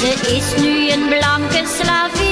Ze is nu een blanke slavin.